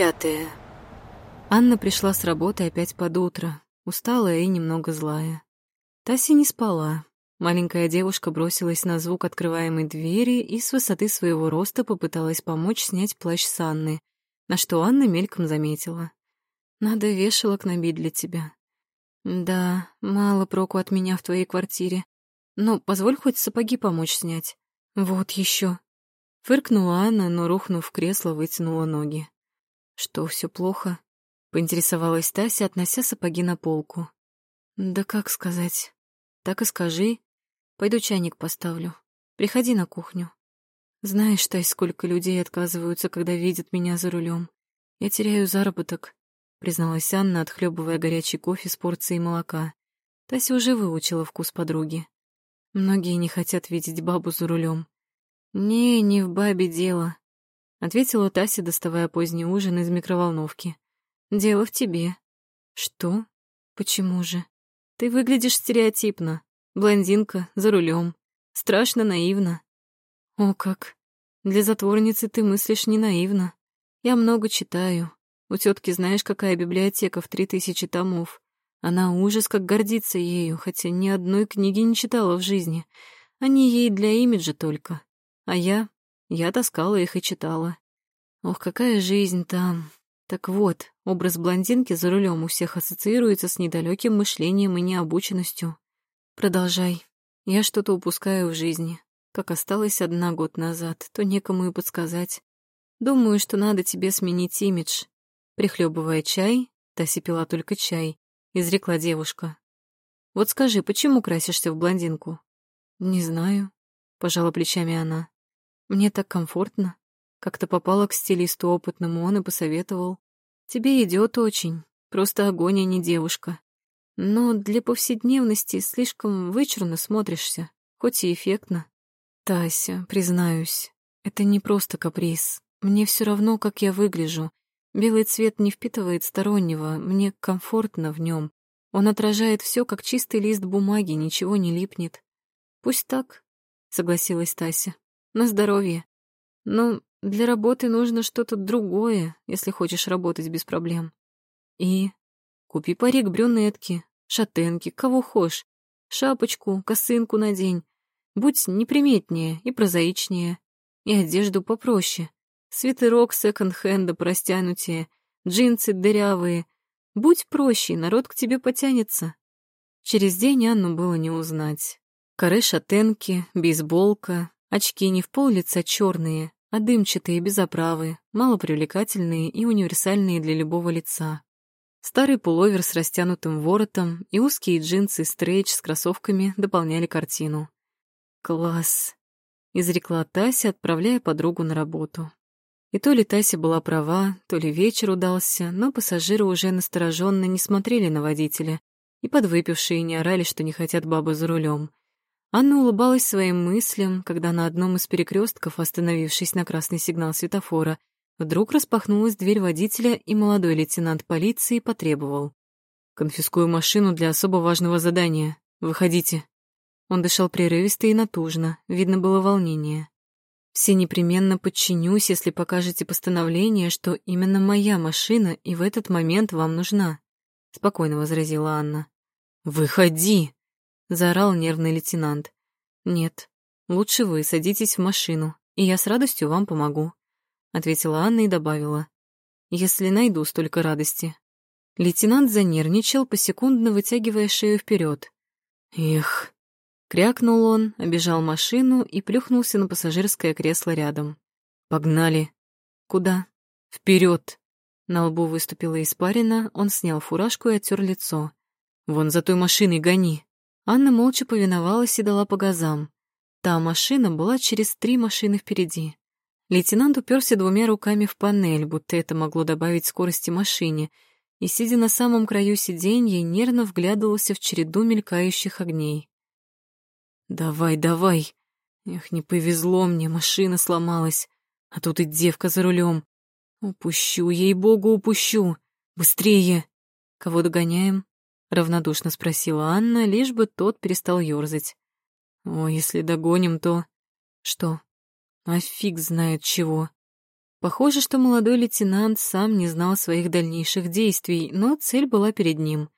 Пятое. Анна пришла с работы опять под утро, усталая и немного злая. Тася не спала. Маленькая девушка бросилась на звук открываемой двери и с высоты своего роста попыталась помочь снять плащ с Анны, на что Анна мельком заметила. «Надо вешалок набить для тебя». «Да, мало проку от меня в твоей квартире. Но позволь хоть сапоги помочь снять. Вот еще. Фыркнула Анна, но, рухнув в кресло, вытянула ноги. «Что, все плохо?» — поинтересовалась Тася, относя сапоги на полку. «Да как сказать? Так и скажи. Пойду чайник поставлю. Приходи на кухню. Знаешь, Тась, сколько людей отказываются, когда видят меня за рулем. Я теряю заработок», — призналась Анна, отхлебывая горячий кофе с порцией молока. Тася уже выучила вкус подруги. Многие не хотят видеть бабу за рулем. «Не, не в бабе дело», — ответила Тася, доставая поздний ужин из микроволновки. «Дело в тебе». «Что? Почему же? Ты выглядишь стереотипно. Блондинка, за рулем. Страшно наивно». «О как! Для затворницы ты мыслишь не наивно. Я много читаю. У тетки знаешь, какая библиотека в три тысячи томов. Она ужас как гордится ею, хотя ни одной книги не читала в жизни. Они ей для имиджа только. А я? Я таскала их и читала. Ох, какая жизнь там. Так вот, образ блондинки за рулем у всех ассоциируется с недалеким мышлением и необученностью. Продолжай. Я что-то упускаю в жизни. Как осталась одна год назад, то некому и подсказать. Думаю, что надо тебе сменить имидж. Прихлебывая чай, Тася пила только чай, изрекла девушка. Вот скажи, почему красишься в блондинку? Не знаю, пожала плечами она. Мне так комфортно. Как-то попала к стилисту опытному, он и посоветовал. Тебе идет очень. Просто огонь, а не девушка. Но для повседневности слишком вычурно смотришься, хоть и эффектно. Тася, признаюсь, это не просто каприз. Мне все равно, как я выгляжу. Белый цвет не впитывает стороннего, мне комфортно в нем. Он отражает все, как чистый лист бумаги, ничего не липнет. Пусть так, согласилась Тася. На здоровье. Но для работы нужно что-то другое, если хочешь работать без проблем. И купи парик брюнетки, шатенки, кого хочешь, шапочку, косынку надень. Будь неприметнее и прозаичнее. И одежду попроще. Свитерок секонд-хенда простянутее, джинсы дырявые. Будь проще, народ к тебе потянется. Через день Анну было не узнать. Коры шатенки, бейсболка, Очки не в пол лица черные, а дымчатые, без оправы, малопривлекательные и универсальные для любого лица. Старый пуловер с растянутым воротом и узкие джинсы стрейч с кроссовками дополняли картину. «Класс!» — изрекла Тася, отправляя подругу на работу. И то ли Тася была права, то ли вечер удался, но пассажиры уже настороженно не смотрели на водителя, и подвыпившие не орали, что не хотят бабы за рулем. Анна улыбалась своим мыслям, когда на одном из перекрестков, остановившись на красный сигнал светофора, вдруг распахнулась дверь водителя, и молодой лейтенант полиции потребовал. «Конфискую машину для особо важного задания. Выходите». Он дышал прерывисто и натужно, видно было волнение. «Все непременно подчинюсь, если покажете постановление, что именно моя машина и в этот момент вам нужна», — спокойно возразила Анна. «Выходи!» Заорал нервный лейтенант. Нет, лучше вы садитесь в машину, и я с радостью вам помогу, ответила Анна и добавила. Если найду столько радости. Лейтенант занервничал, посекундно вытягивая шею вперед. Эх, крякнул он, обежал машину и плюхнулся на пассажирское кресло рядом. Погнали. Куда? Вперед. На лбу выступила испарина, он снял фуражку и оттер лицо. Вон за той машиной гони. Анна молча повиновалась и дала по газам. Та машина была через три машины впереди. Лейтенант уперся двумя руками в панель, будто это могло добавить скорости машине, и, сидя на самом краю сиденья, нервно вглядывался в череду мелькающих огней. «Давай, давай! Эх, не повезло мне, машина сломалась, а тут и девка за рулем. Упущу, ей-богу, упущу! Быстрее! Кого догоняем?» — равнодушно спросила Анна, лишь бы тот перестал ёрзать. «О, если догоним, то...» «Что?» «А фиг знает чего». Похоже, что молодой лейтенант сам не знал своих дальнейших действий, но цель была перед ним.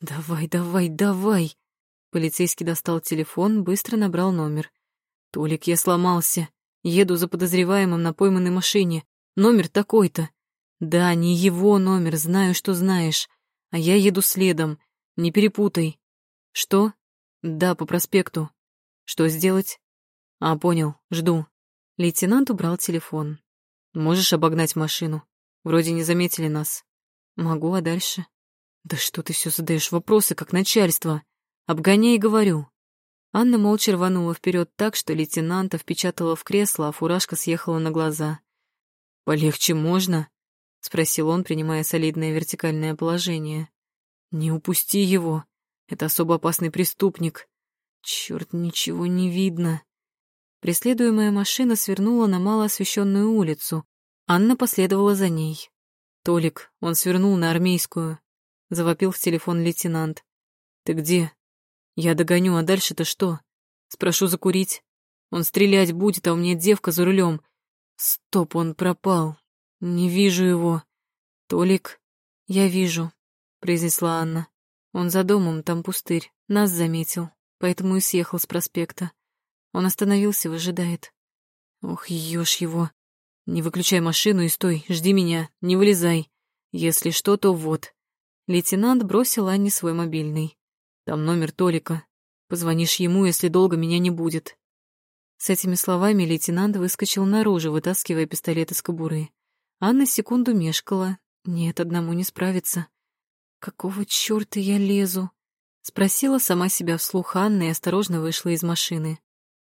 «Давай, давай, давай!» Полицейский достал телефон, быстро набрал номер. «Толик, я сломался. Еду за подозреваемым на пойманной машине. Номер такой-то. Да, не его номер, знаю, что знаешь. А я еду следом. Не перепутай. Что? Да, по проспекту. Что сделать? А, понял, жду. Лейтенант убрал телефон. Можешь обогнать машину? Вроде не заметили нас. Могу, а дальше? Да что ты все задаешь вопросы, как начальство? Обгоняй, говорю. Анна молча рванула вперед так, что лейтенанта впечатала в кресло, а фуражка съехала на глаза. «Полегче можно?» — спросил он, принимая солидное вертикальное положение. «Не упусти его. Это особо опасный преступник. Черт, ничего не видно». Преследуемая машина свернула на малоосвещенную улицу. Анна последовала за ней. «Толик, он свернул на армейскую», — завопил в телефон лейтенант. «Ты где?» «Я догоню, а дальше-то что?» «Спрошу закурить. Он стрелять будет, а у меня девка за рулем. Стоп, он пропал. Не вижу его. Толик, я вижу», — произнесла Анна. «Он за домом, там пустырь. Нас заметил, поэтому и съехал с проспекта. Он остановился, выжидает. Ох, ешь его. Не выключай машину и стой, жди меня, не вылезай. Если что, то вот. Лейтенант бросил Анне свой мобильный. Там номер Толика. Позвонишь ему, если долго меня не будет. С этими словами лейтенант выскочил наружу, вытаскивая пистолет из кобуры. Анна секунду мешкала. Нет, одному не справиться. Какого чёрта я лезу? Спросила сама себя вслух Анна и осторожно вышла из машины.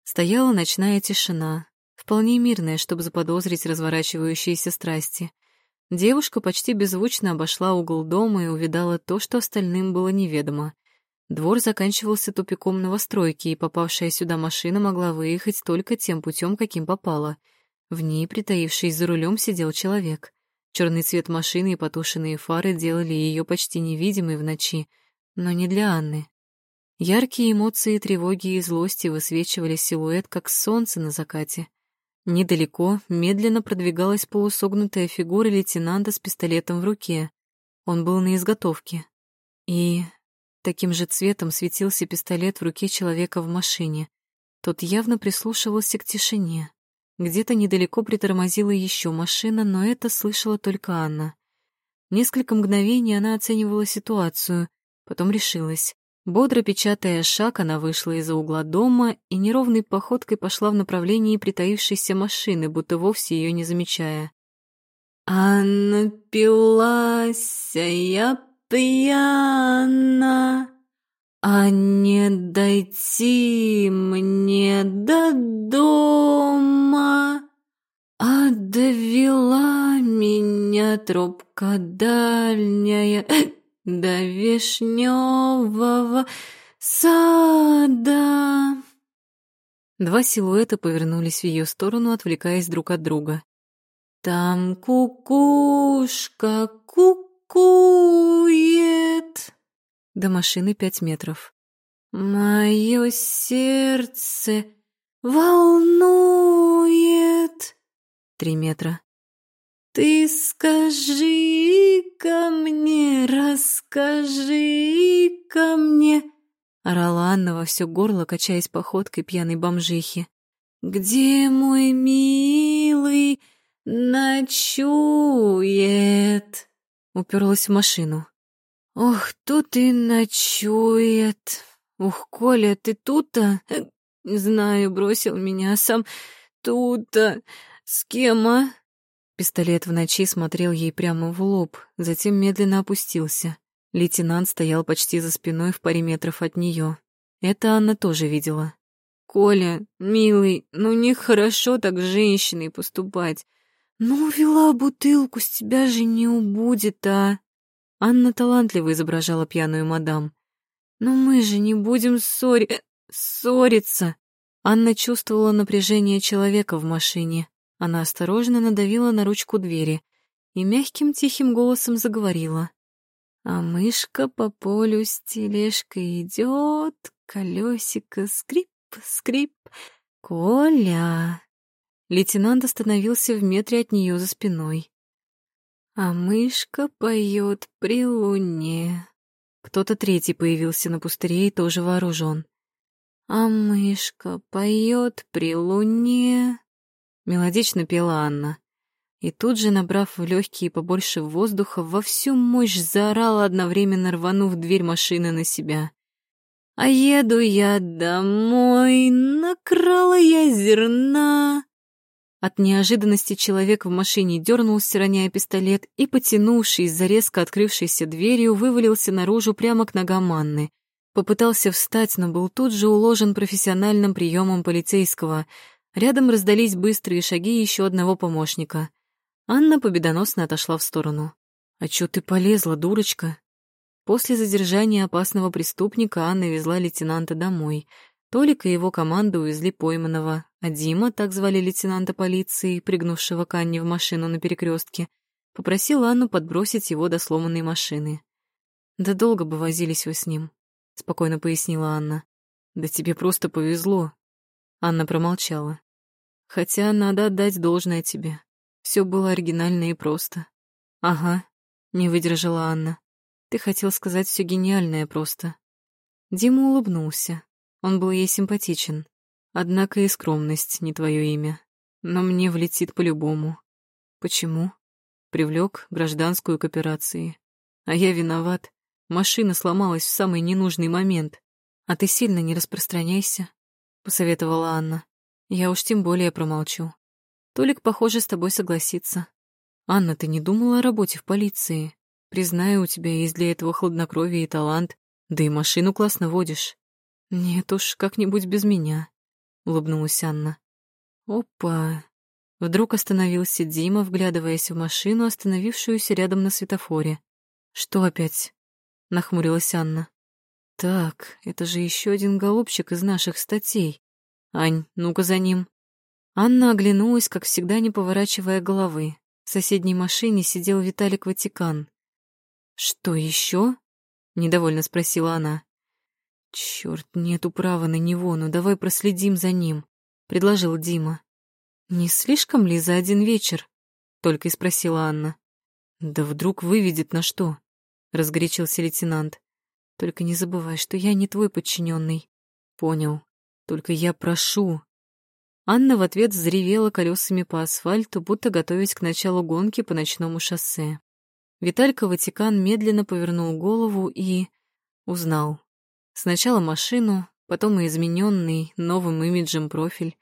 Стояла ночная тишина, вполне мирная, чтобы заподозрить разворачивающиеся страсти. Девушка почти беззвучно обошла угол дома и увидала то, что остальным было неведомо. Двор заканчивался тупиком новостройки, и попавшая сюда машина могла выехать только тем путем, каким попала. В ней, притаившись за рулем, сидел человек. Черный цвет машины и потушенные фары делали ее почти невидимой в ночи, но не для Анны. Яркие эмоции тревоги и злости высвечивали силуэт, как солнце на закате. Недалеко медленно продвигалась полусогнутая фигура лейтенанта с пистолетом в руке. Он был на изготовке. И таким же цветом светился пистолет в руке человека в машине. Тот явно прислушивался к тишине. Где-то недалеко притормозила еще машина, но это слышала только Анна. Несколько мгновений она оценивала ситуацию, потом решилась. Бодро печатая шаг, она вышла из-за угла дома и неровной походкой пошла в направлении притаившейся машины, будто вовсе ее не замечая. «А напилась я пьяна, а не дойти мне до дома, а довела меня трубка дальняя» до вишневого сада. Два силуэта повернулись в ее сторону, отвлекаясь друг от друга. Там кукушка кукует. До машины пять метров. Мое сердце волнует. Три метра. Ты скажи ко мне, расскажи ко мне, орала Анна во все горло, качаясь походкой пьяной бомжихи. Где мой милый ночует? Уперлась в машину. Ох, тут и ночует. Ух, Коля, ты тут-то? Не знаю, бросил меня сам тут-то. С кем, а? Пистолет в ночи смотрел ей прямо в лоб, затем медленно опустился. Лейтенант стоял почти за спиной в паре метров от нее. Это Анна тоже видела. «Коля, милый, ну нехорошо так с женщиной поступать. Ну, увела бутылку, с тебя же не убудет, а...» Анна талантливо изображала пьяную мадам. «Но мы же не будем ссори... ссориться!» Анна чувствовала напряжение человека в машине. Она осторожно надавила на ручку двери и мягким тихим голосом заговорила. А мышка по полю с тележкой идет, колесико скрип, скрип. Коля, Лейтенант остановился в метре от нее за спиной. А мышка поет при луне. Кто-то третий появился на пустыре и тоже вооружен. А мышка поет при луне. Мелодично пела Анна. И тут же, набрав в легкие побольше воздуха, во всю мощь заорала, одновременно рванув дверь машины на себя. «А еду я домой, накрала я зерна». От неожиданности человек в машине дернулся, роняя пистолет, и, потянувшись за резко открывшейся дверью, вывалился наружу прямо к ногам Анны. Попытался встать, но был тут же уложен профессиональным приемом полицейского. Рядом раздались быстрые шаги еще одного помощника. Анна победоносно отошла в сторону. «А чё ты полезла, дурочка?» После задержания опасного преступника Анна везла лейтенанта домой. Толик и его команда увезли пойманного, а Дима, так звали лейтенанта полиции, пригнувшего к Анне в машину на перекрестке, попросил Анну подбросить его до сломанной машины. «Да долго бы возились вы с ним», — спокойно пояснила Анна. «Да тебе просто повезло». Анна промолчала. «Хотя надо отдать должное тебе. Все было оригинально и просто. Ага, не выдержала Анна. Ты хотел сказать все гениальное просто. Дима улыбнулся. Он был ей симпатичен. Однако и скромность не твое имя. Но мне влетит по-любому. Почему? Привлек гражданскую к операции. А я виноват. Машина сломалась в самый ненужный момент. А ты сильно не распространяйся, посоветовала Анна. Я уж тем более промолчу. Толик, похоже, с тобой согласится. Анна, ты не думала о работе в полиции? Признаю, у тебя есть для этого хладнокровие и талант, да и машину классно водишь. Нет уж, как-нибудь без меня, улыбнулась Анна. Опа. Вдруг остановился Дима, вглядываясь в машину, остановившуюся рядом на светофоре. Что опять? нахмурилась Анна. Так, это же еще один голубчик из наших статей. Ань, ну-ка за ним. Анна оглянулась, как всегда, не поворачивая головы. В соседней машине сидел Виталик Ватикан. «Что еще?» — недовольно спросила она. «Черт, нету права на него, но давай проследим за ним», — предложил Дима. «Не слишком ли за один вечер?» — только и спросила Анна. «Да вдруг выведет на что?» — разгорячился лейтенант. «Только не забывай, что я не твой подчиненный. «Понял. Только я прошу, Анна в ответ взревела колесами по асфальту, будто готовясь к началу гонки по ночному шоссе. Виталька Ватикан медленно повернул голову и... узнал. Сначала машину, потом и измененный новым имиджем профиль.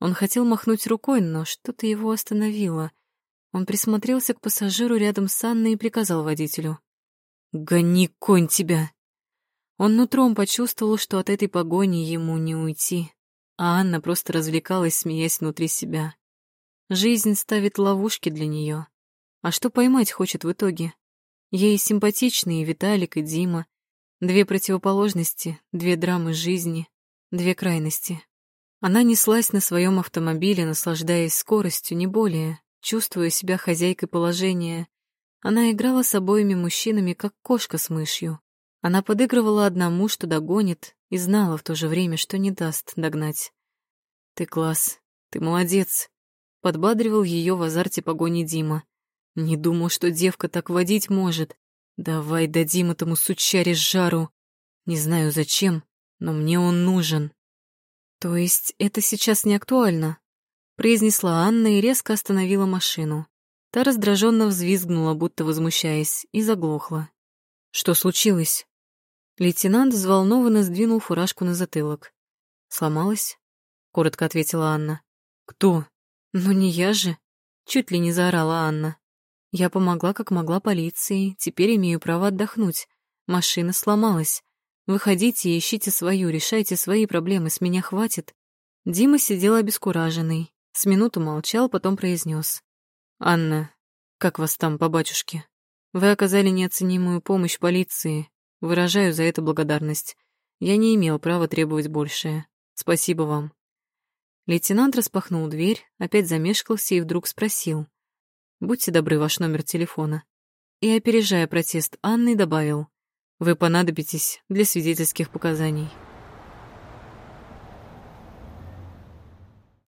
Он хотел махнуть рукой, но что-то его остановило. Он присмотрелся к пассажиру рядом с Анной и приказал водителю. «Гони, конь тебя!» Он нутром почувствовал, что от этой погони ему не уйти а Анна просто развлекалась, смеясь внутри себя. Жизнь ставит ловушки для нее. А что поймать хочет в итоге? Ей симпатичные Виталик и Дима. Две противоположности, две драмы жизни, две крайности. Она неслась на своем автомобиле, наслаждаясь скоростью, не более, чувствуя себя хозяйкой положения. Она играла с обоими мужчинами, как кошка с мышью. Она подыгрывала одному, что догонит, и знала в то же время, что не даст догнать. «Ты класс, ты молодец», — подбадривал ее в азарте погони Дима. «Не думал, что девка так водить может. Давай дадим этому сучаре жару. Не знаю зачем, но мне он нужен». «То есть это сейчас не актуально?» — произнесла Анна и резко остановила машину. Та раздраженно взвизгнула, будто возмущаясь, и заглохла. «Что случилось?» Лейтенант взволнованно сдвинул фуражку на затылок. «Сломалась?» — коротко ответила Анна. «Кто?» «Ну не я же!» — чуть ли не заорала Анна. «Я помогла, как могла полиции, теперь имею право отдохнуть. Машина сломалась. Выходите и ищите свою, решайте свои проблемы, с меня хватит». Дима сидел обескураженный, с минуту молчал, потом произнес: «Анна, как вас там по батюшке? Вы оказали неоценимую помощь полиции, Выражаю за это благодарность. Я не имел права требовать большее. Спасибо вам. Лейтенант распахнул дверь, опять замешкался и вдруг спросил. «Будьте добры, ваш номер телефона». И, опережая протест Анны, добавил. «Вы понадобитесь для свидетельских показаний».